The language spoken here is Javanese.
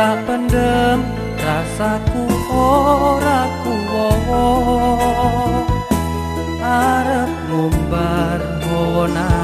tak pendem rasaku ora kuwo arep mumbar wonan